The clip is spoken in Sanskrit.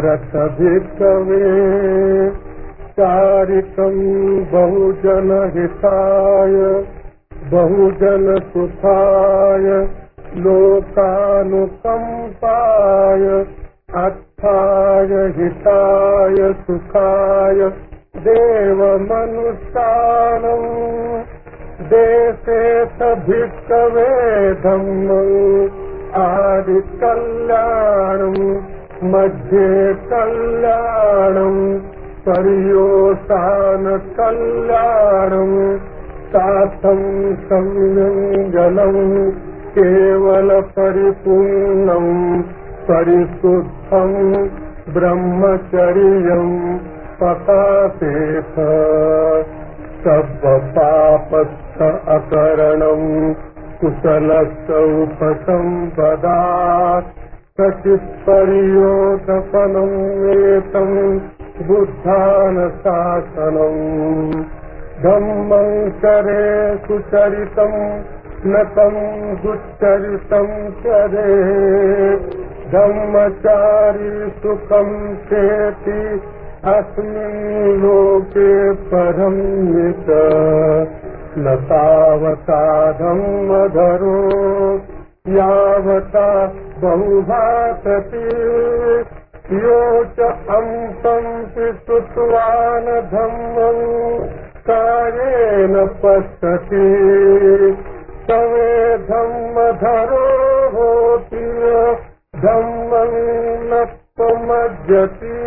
यत भिक्खवे चारितम् बहुजनहिताय बहुजनसुखाय लोकानुकम्पाय अर्थाय हिताय सुखाय देवमनुष्ठानम् देशे स भिक्खवे धम्मम् आदिकल्याणम् मध्ये कल्याणम् पर्योसानकल्याणम् साथम् संयञ्जनम् केवलपरिपूर्णम् परिशुद्धम् ब्रह्मचर्यम् पकासेथ सर्वपापस्थ अकरणम् कुशलस्य उपसम्पदा कचित्पर्योदपनम् एतम् बुद्धानशासनम् धम्मम् करे सुचरितम् तम् दुश्चरितम् करे धम्मचारी सुखम् चेति अस्मिन् लोके परम् वित लतावसाधम धरो यावता बहुभाषती यो च अम्पं पितुत्वान् कार्य न पश्यति। सवे धम्मधरो होति धम्मं न प्रमज्जति